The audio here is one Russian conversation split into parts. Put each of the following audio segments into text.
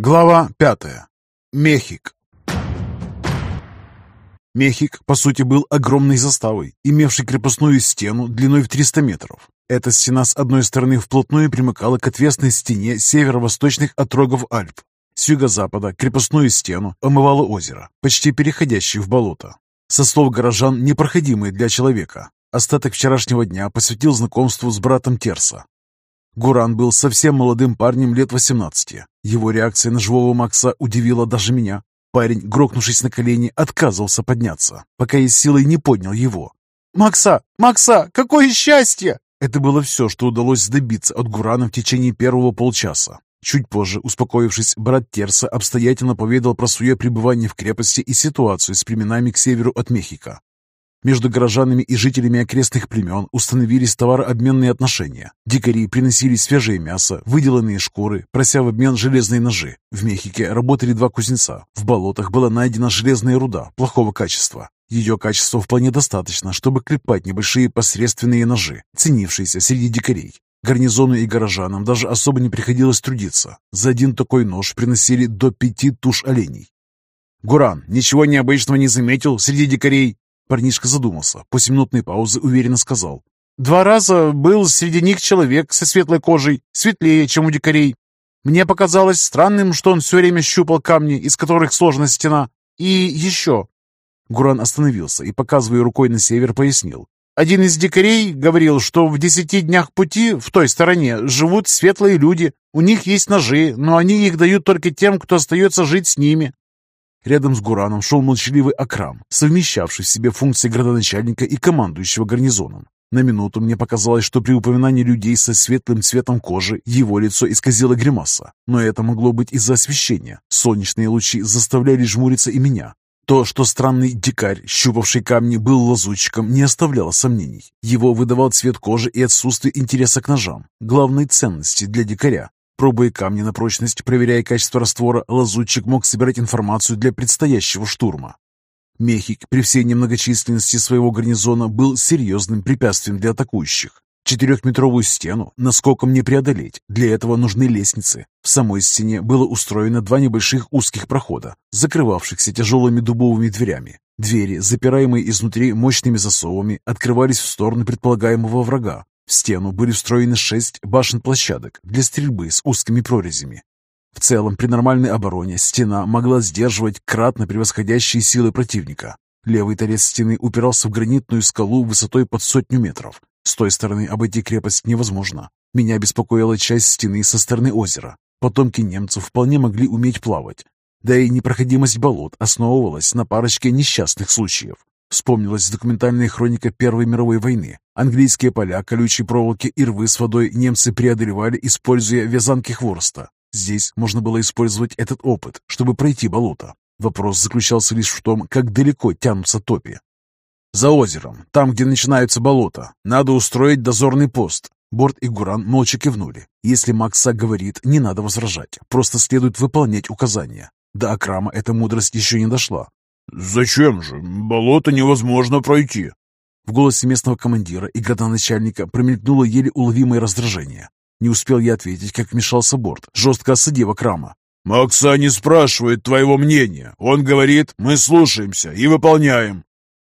Глава пятая. Мехик. Мехик, по сути, был огромной заставой, имевшей крепостную стену длиной в 300 метров. Эта стена с одной стороны вплотную примыкала к отвесной стене северо-восточных отрогов Альп. С юго-запада крепостную стену омывало озеро, почти переходящее в болото. Со слов горожан, непроходимые для человека. Остаток вчерашнего дня посвятил знакомству с братом Терса, Гуран был совсем молодым парнем лет 18. Его реакция на живого Макса удивила даже меня. Парень, грохнувшись на колени, отказывался подняться, пока я силой не поднял его. «Макса! Макса! Какое счастье!» Это было все, что удалось добиться от Гурана в течение первого полчаса. Чуть позже, успокоившись, брат Терса обстоятельно поведал про свое пребывание в крепости и ситуацию с племенами к северу от Мехико. Между горожанами и жителями окрестных племен установились товарообменные отношения. Дикари приносили свежее мясо, выделанные шкуры, прося в обмен железные ножи. В Мехике работали два кузнеца. В болотах была найдена железная руда плохого качества. Ее качества вполне достаточно, чтобы клепать небольшие посредственные ножи, ценившиеся среди дикарей. Гарнизону и горожанам даже особо не приходилось трудиться. За один такой нож приносили до пяти туш оленей. «Гуран, ничего необычного не заметил среди дикарей?» Парнишка задумался, после минутной паузы уверенно сказал. «Два раза был среди них человек со светлой кожей, светлее, чем у дикарей. Мне показалось странным, что он все время щупал камни, из которых сложена стена. И еще...» Гуран остановился и, показывая рукой на север, пояснил. «Один из дикарей говорил, что в десяти днях пути в той стороне живут светлые люди. У них есть ножи, но они их дают только тем, кто остается жить с ними. Рядом с Гураном шел молчаливый Акрам, совмещавший в себе функции градоначальника и командующего гарнизоном. На минуту мне показалось, что при упоминании людей со светлым цветом кожи его лицо исказило гримаса. Но это могло быть из-за освещения. Солнечные лучи заставляли жмуриться и меня. То, что странный дикарь, щупавший камни, был лазутчиком, не оставляло сомнений. Его выдавал цвет кожи и отсутствие интереса к ножам, главной ценности для дикаря. Пробуя камни на прочность, проверяя качество раствора, лазутчик мог собирать информацию для предстоящего штурма. Мехик при всей немногочисленности своего гарнизона был серьезным препятствием для атакующих. Четырехметровую стену наскоком не преодолеть, для этого нужны лестницы. В самой стене было устроено два небольших узких прохода, закрывавшихся тяжелыми дубовыми дверями. Двери, запираемые изнутри мощными засовами, открывались в сторону предполагаемого врага, в стену были встроены шесть башен-площадок для стрельбы с узкими прорезями. В целом, при нормальной обороне стена могла сдерживать кратно превосходящие силы противника. Левый торец стены упирался в гранитную скалу высотой под сотню метров. С той стороны обойти крепость невозможно. Меня беспокоила часть стены со стороны озера. Потомки немцев вполне могли уметь плавать. Да и непроходимость болот основывалась на парочке несчастных случаев. Вспомнилась документальная хроника Первой мировой войны. Английские поля, колючие проволоки и рвы с водой немцы преодолевали, используя вязанки хвороста. Здесь можно было использовать этот опыт, чтобы пройти болото. Вопрос заключался лишь в том, как далеко тянутся топи. «За озером, там, где начинаются болота, надо устроить дозорный пост». Борт и Гуран молча кивнули. Если Макса говорит, не надо возражать, просто следует выполнять указания. До Акрама эта мудрость еще не дошла. «Зачем же? Болото невозможно пройти!» В голосе местного командира и градоначальника промелькнуло еле уловимое раздражение. Не успел я ответить, как вмешался борт, жестко осадив Акрама. «Макса не спрашивает твоего мнения. Он говорит, мы слушаемся и выполняем».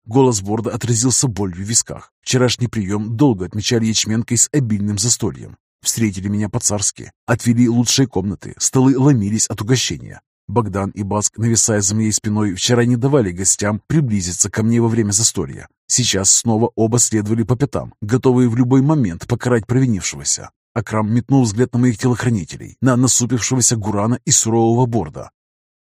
Голос борда отразился болью в висках. Вчерашний прием долго отмечали ячменкой с обильным застольем. Встретили меня по-царски, отвели лучшие комнаты, столы ломились от угощения. Богдан и Баск, нависая за моей спиной, вчера не давали гостям приблизиться ко мне во время застолья. Сейчас снова оба следовали по пятам, готовые в любой момент покарать провинившегося. Акрам метнул взгляд на моих телохранителей, на насупившегося Гурана и сурового борда.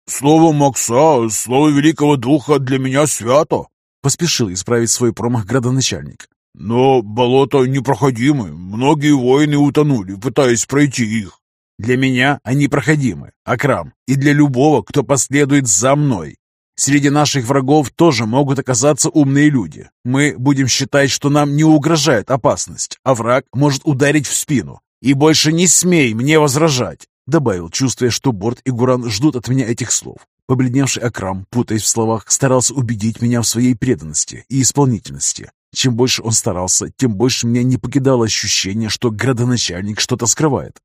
«Слово Макса, слово Великого Духа для меня свято!» Поспешил исправить свой промах градоначальник. «Но болото непроходимы, многие воины утонули, пытаясь пройти их. Для меня они проходимы, Акрам, и для любого, кто последует за мной. Среди наших врагов тоже могут оказаться умные люди. Мы будем считать, что нам не угрожает опасность, а враг может ударить в спину. И больше не смей мне возражать, добавил, чувствуя, что Борт и Гуран ждут от меня этих слов. Побледневший Акрам, путаясь в словах, старался убедить меня в своей преданности и исполнительности. Чем больше он старался, тем больше меня не покидало ощущение, что градоначальник что-то скрывает.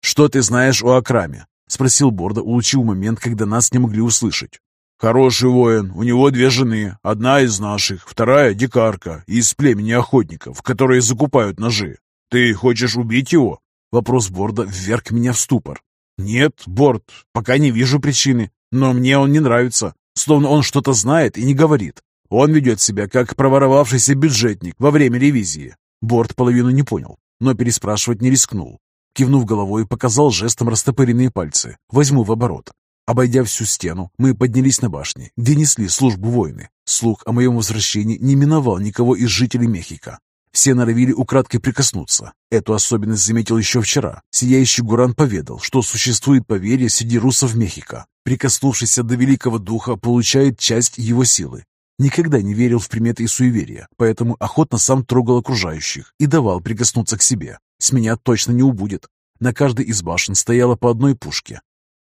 «Что ты знаешь о Акраме?» Спросил Борда, улучив момент, когда нас не могли услышать. «Хороший воин. У него две жены. Одна из наших, вторая — дикарка, из племени охотников, которые закупают ножи. Ты хочешь убить его?» Вопрос Борда вверг меня в ступор. «Нет, Борд, пока не вижу причины, но мне он не нравится, словно он что-то знает и не говорит. Он ведет себя как проворовавшийся бюджетник во время ревизии». Борд половину не понял, но переспрашивать не рискнул. Кивнув головой, показал жестом растопыренные пальцы. «Возьму в оборот». Обойдя всю стену, мы поднялись на башни, где несли службу воины. Слух о моем возвращении не миновал никого из жителей Мехико. Все норовили украдкой прикоснуться. Эту особенность заметил еще вчера. Сияющий Гуран поведал, что существует поверье среди русов Мехико. Прикоснувшийся до великого духа получает часть его силы. Никогда не верил в приметы и суеверия, поэтому охотно сам трогал окружающих и давал прикоснуться к себе. С меня точно не убудет. На каждой из башен стояло по одной пушке.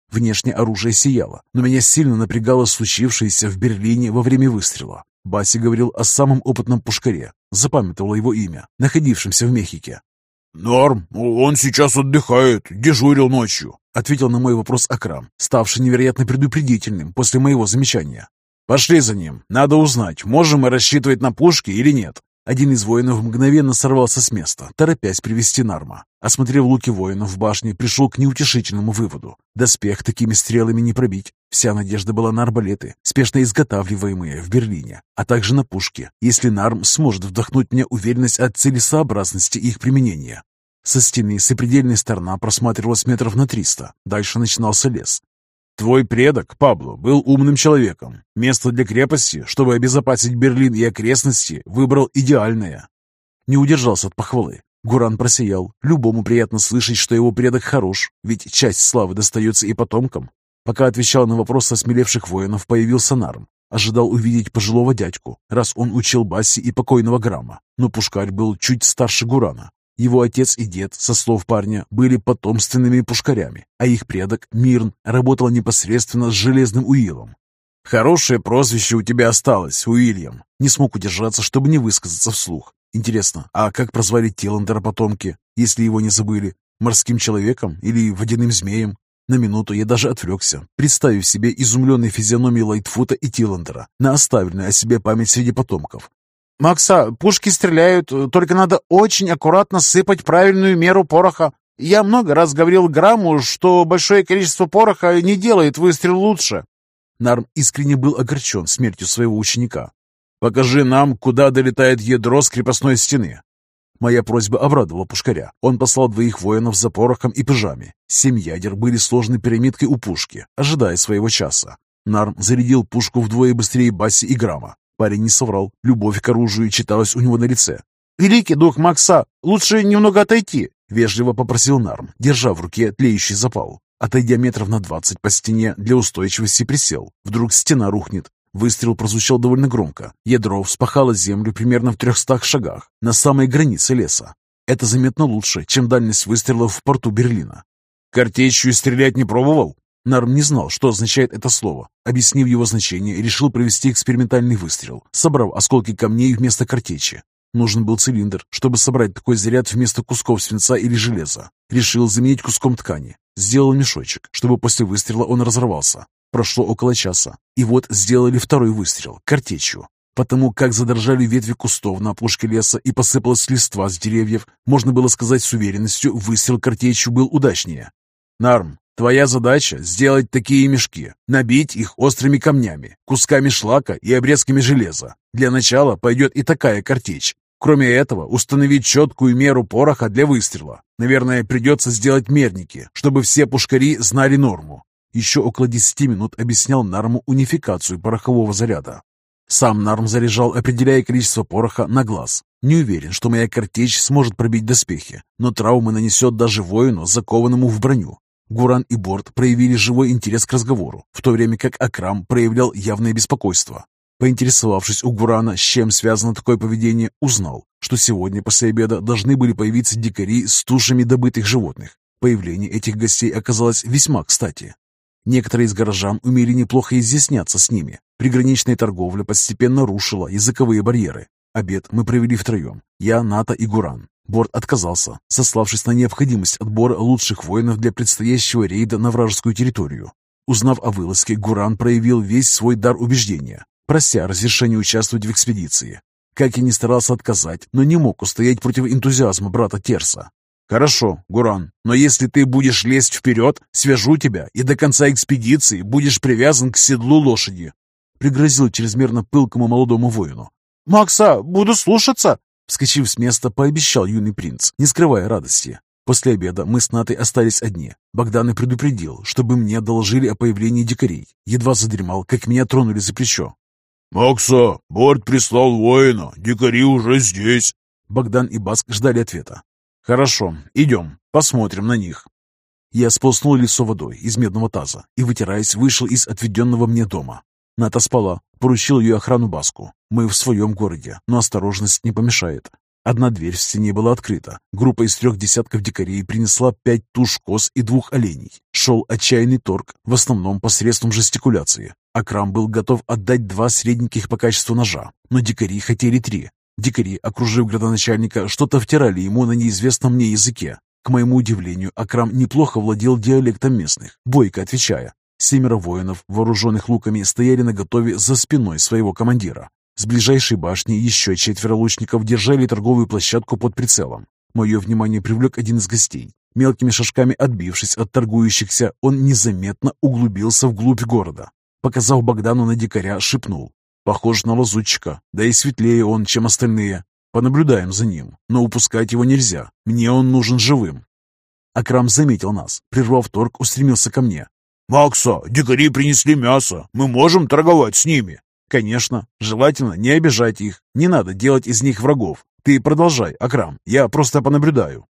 Внешнее оружие сияло, но меня сильно напрягало случившееся в Берлине во время выстрела. Баси говорил о самом опытном пушкаре, запамятовал его имя, находившемся в Мехике. «Норм, он сейчас отдыхает, дежурил ночью», ответил на мой вопрос Акрам, ставший невероятно предупредительным после моего замечания. «Пошли за ним. Надо узнать, можем мы рассчитывать на пушки или нет». Один из воинов мгновенно сорвался с места, торопясь привести Нарма. Осмотрев луки воинов в башне, пришел к неутешительному выводу. Доспех такими стрелами не пробить. Вся надежда была на арбалеты, спешно изготавливаемые в Берлине, а также на пушки, если Нарм сможет вдохнуть мне уверенность от целесообразности их применения. Со стены сопредельная сторона просматривалась метров на триста. Дальше начинался лес. Твой предок, Пабло, был умным человеком. Место для крепости, чтобы обезопасить Берлин и окрестности, выбрал идеальное. Не удержался от похвалы. Гуран просиял. Любому приятно слышать, что его предок хорош, ведь часть славы достается и потомкам. Пока отвечал на вопросы осмелевших воинов, появился Нарм. Ожидал увидеть пожилого дядьку, раз он учил Басси и покойного Грамма. Но Пушкарь был чуть старше Гурана, его отец и дед, со слов парня, были потомственными пушкарями, а их предок, Мирн, работал непосредственно с Железным Уиллом. «Хорошее прозвище у тебя осталось, Уильям». Не смог удержаться, чтобы не высказаться вслух. Интересно, а как прозвали Тиландера потомки, если его не забыли? Морским человеком или водяным змеем? На минуту я даже отвлекся, представив себе изумленные физиономии Лайтфута и Тиландера на оставленную о себе память среди потомков. «Макса, пушки стреляют, только надо очень аккуратно сыпать правильную меру пороха. Я много раз говорил Грамму, что большое количество пороха не делает выстрел лучше». Нарм искренне был огорчен смертью своего ученика. «Покажи нам, куда долетает ядро с крепостной стены». Моя просьба обрадовала пушкаря. Он послал двоих воинов за порохом и пыжами. Семь ядер были сложены пирамидкой у пушки, ожидая своего часа. Нарм зарядил пушку вдвое быстрее Басси и Грамма. Парень не соврал. Любовь к оружию читалась у него на лице. «Великий дух Макса, лучше немного отойти», — вежливо попросил Нарм, держа в руке тлеющий запал. Отойдя метров на двадцать по стене, для устойчивости присел. Вдруг стена рухнет. Выстрел прозвучал довольно громко. Ядро вспахало землю примерно в трехстах шагах, на самой границе леса. Это заметно лучше, чем дальность выстрелов в порту Берлина. «Картечью стрелять не пробовал?» Нарм не знал, что означает это слово. Объяснив его значение, решил провести экспериментальный выстрел, собрав осколки камней вместо картечи. Нужен был цилиндр, чтобы собрать такой заряд вместо кусков свинца или железа. Решил заменить куском ткани. Сделал мешочек, чтобы после выстрела он разорвался. Прошло около часа. И вот сделали второй выстрел, картечью. Потому как задрожали ветви кустов на опушке леса и посыпалась листва с деревьев, можно было сказать с уверенностью, выстрел картечью был удачнее. «Нарм, Твоя задача — сделать такие мешки, набить их острыми камнями, кусками шлака и обрезками железа. Для начала пойдет и такая картечь. Кроме этого, установить четкую меру пороха для выстрела. Наверное, придется сделать мерники, чтобы все пушкари знали норму. Еще около десяти минут объяснял Нарму унификацию порохового заряда. Сам Нарм заряжал, определяя количество пороха на глаз. Не уверен, что моя картечь сможет пробить доспехи, но травмы нанесет даже воину, закованному в броню. Гуран и Борт проявили живой интерес к разговору, в то время как Акрам проявлял явное беспокойство. Поинтересовавшись у Гурана, с чем связано такое поведение, узнал, что сегодня после обеда должны были появиться дикари с тушами добытых животных. Появление этих гостей оказалось весьма кстати. Некоторые из горожан умели неплохо изъясняться с ними. Приграничная торговля постепенно рушила языковые барьеры. Обед мы провели втроем. Я, Ната и Гуран. Борт отказался, сославшись на необходимость отбора лучших воинов для предстоящего рейда на вражескую территорию. Узнав о вылазке, Гуран проявил весь свой дар убеждения, прося разрешения участвовать в экспедиции. Как я не старался отказать, но не мог устоять против энтузиазма брата Терса. «Хорошо, Гуран, но если ты будешь лезть вперед, свяжу тебя, и до конца экспедиции будешь привязан к седлу лошади», пригрозил чрезмерно пылкому молодому воину. «Макса, буду слушаться!» Вскочив с места, пообещал юный принц, не скрывая радости. После обеда мы с Натой остались одни. Богдан и предупредил, чтобы мне доложили о появлении дикарей. Едва задремал, как меня тронули за плечо. «Макса, борт прислал воина, дикари уже здесь!» Богдан и Баск ждали ответа. «Хорошо, идем, посмотрим на них». Я сполоснул лицо водой из медного таза и, вытираясь, вышел из отведенного мне дома. Ната спала, поручил ее охрану Баску. Мы в своем городе, но осторожность не помешает. Одна дверь в стене была открыта. Группа из трех десятков дикарей принесла пять туш коз и двух оленей. Шел отчаянный торг, в основном посредством жестикуляции. Акрам был готов отдать два средненьких по качеству ножа, но дикари хотели три. Дикари, окружив градоначальника, что-то втирали ему на неизвестном мне языке. К моему удивлению, Акрам неплохо владел диалектом местных, бойко отвечая. Семеро воинов, вооруженных луками, стояли наготове за спиной своего командира. С ближайшей башни еще четверо лучников держали торговую площадку под прицелом. Мое внимание привлек один из гостей. Мелкими шажками отбившись от торгующихся, он незаметно углубился вглубь города. Показав Богдану на дикаря, шепнул. Похож на лазутчика, да и светлее он, чем остальные. Понаблюдаем за ним, но упускать его нельзя. Мне он нужен живым. Акрам заметил нас. Прервав торг, устремился ко мне. «Макса, дикари принесли мясо. Мы можем торговать с ними?» «Конечно. Желательно не обижать их. Не надо делать из них врагов. Ты продолжай, Акрам. Я просто понаблюдаю».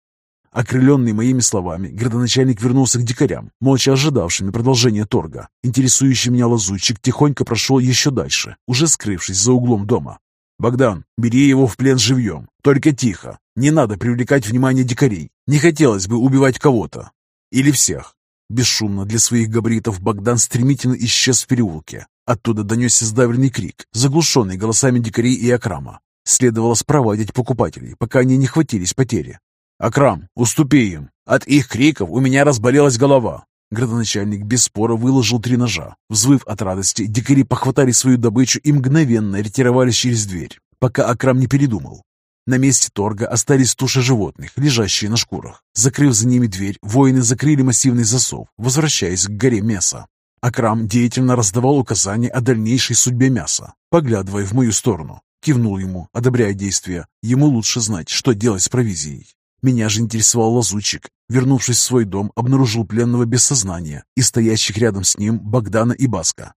Окрыленный моими словами, градоначальник вернулся к дикарям, молча ожидавшими продолжения торга. Интересующий меня лазутчик тихонько прошел еще дальше, уже скрывшись за углом дома. «Богдан, бери его в плен живьем, только тихо. Не надо привлекать внимание дикарей. Не хотелось бы убивать кого-то. Или всех». Бесшумно для своих габаритов Богдан стремительно исчез в переулке. Оттуда донесся сдавленный крик, заглушенный голосами дикарей и Акрама. Следовало спровадить покупателей, пока они не хватились потери. «Акрам, уступи им! От их криков у меня разболелась голова!» Градоначальник без спора выложил три ножа. Взвыв от радости, дикари похватали свою добычу и мгновенно ретировались через дверь, пока Акрам не передумал. На месте торга остались туши животных, лежащие на шкурах. Закрыв за ними дверь, воины закрыли массивный засов, возвращаясь к горе мяса. Акрам деятельно раздавал указания о дальнейшей судьбе мяса, поглядывая в мою сторону. Кивнул ему, одобряя действия. Ему лучше знать, что делать с провизией. Меня же интересовал лазутчик. Вернувшись в свой дом, обнаружил пленного без сознания и стоящих рядом с ним Богдана и Баска.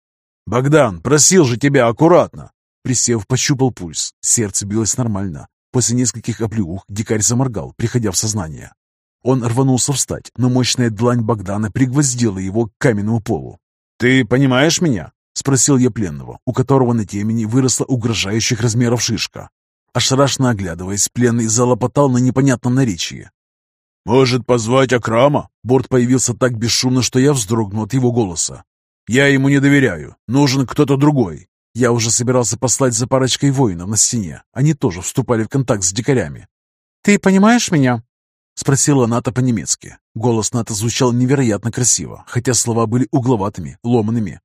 «Богдан, просил же тебя аккуратно!» Присев, пощупал пульс. Сердце билось нормально. После нескольких оплеух дикарь заморгал, приходя в сознание. Он рванулся встать, но мощная длань Богдана пригвоздила его к каменному полу. «Ты понимаешь меня?» — спросил я пленного, у которого на темени выросла угрожающих размеров шишка. Ошарашенно оглядываясь, пленный залопотал на непонятном наречии. «Может, позвать Акрама?» Борт появился так бесшумно, что я вздрогнул от его голоса. «Я ему не доверяю. Нужен кто-то другой». Я уже собирался послать за парочкой воинов на стене. Они тоже вступали в контакт с дикарями. «Ты понимаешь меня?» Спросила Ната по-немецки. Голос Ната звучал невероятно красиво, хотя слова были угловатыми, ломанными.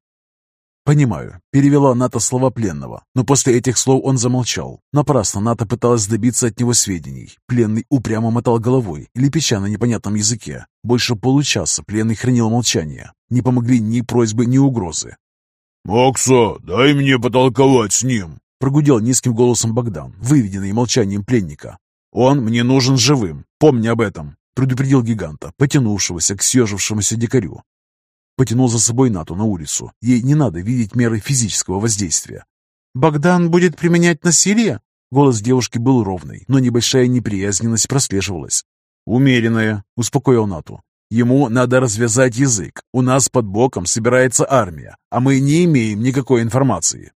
«Понимаю», — перевела Ната слова пленного, но после этих слов он замолчал. Напрасно Ната пыталась добиться от него сведений. Пленный упрямо мотал головой, лепеча на непонятном языке. Больше получаса пленный хранил молчание. Не помогли ни просьбы, ни угрозы. «Макса, дай мне потолковать с ним», — прогудел низким голосом Богдан, выведенный молчанием пленника. «Он мне нужен живым, помни об этом», — предупредил гиганта, потянувшегося к съежившемуся дикарю. Потянул за собой Нату на улицу. Ей не надо видеть меры физического воздействия. «Богдан будет применять насилие?» Голос девушки был ровный, но небольшая неприязненность прослеживалась. «Умеренная», — успокоил Нату. «Ему надо развязать язык. У нас под боком собирается армия, а мы не имеем никакой информации».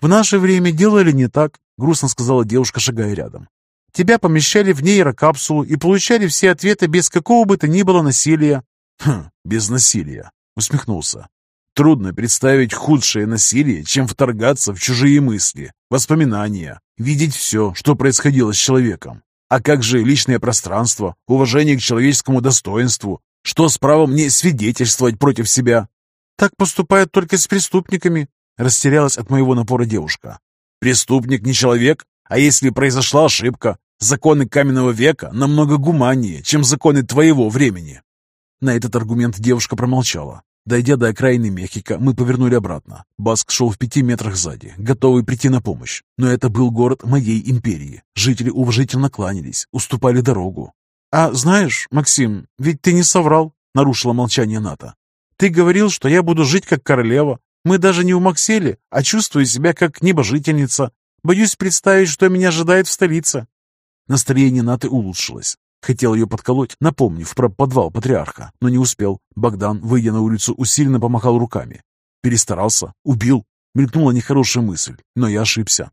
«В наше время делали не так», — грустно сказала девушка, шагая рядом. «Тебя помещали в нейрокапсулу и получали все ответы без какого бы то ни было насилия». «Хм, без насилия усмехнулся. Трудно представить худшее насилие, чем вторгаться в чужие мысли, воспоминания, видеть все, что происходило с человеком. А как же личное пространство, уважение к человеческому достоинству? Что с правом мне свидетельствовать против себя? Так поступают только с преступниками, растерялась от моего напора девушка. Преступник не человек, а если произошла ошибка, законы каменного века намного гуманнее, чем законы твоего времени. На этот аргумент девушка промолчала. Дойдя до окраины Мехико, мы повернули обратно. Баск шел в пяти метрах сзади, готовый прийти на помощь. Но это был город моей империи. Жители уважительно кланялись, уступали дорогу. «А знаешь, Максим, ведь ты не соврал», — нарушила молчание Ната. «Ты говорил, что я буду жить как королева. Мы даже не в Макселе, а чувствую себя как небожительница. Боюсь представить, что меня ожидает в столице». Настроение Наты улучшилось. Хотел ее подколоть, напомнив про подвал патриарха, но не успел. Богдан, выйдя на улицу, усиленно помахал руками. Перестарался, убил. Мелькнула нехорошая мысль, но я ошибся.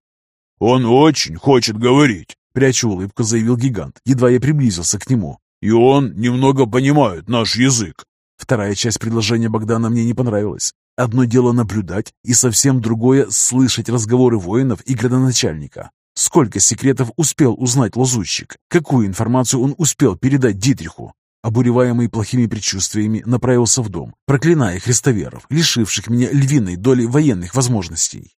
«Он очень хочет говорить», — пряча улыбку, заявил гигант, едва я приблизился к нему. «И он немного понимает наш язык». Вторая часть предложения Богдана мне не понравилась. Одно дело наблюдать, и совсем другое — слышать разговоры воинов и градоначальника. Сколько секретов успел узнать лазутчик? Какую информацию он успел передать Дитриху? Обуреваемый плохими предчувствиями, направился в дом, проклиная христоверов, лишивших меня львиной доли военных возможностей.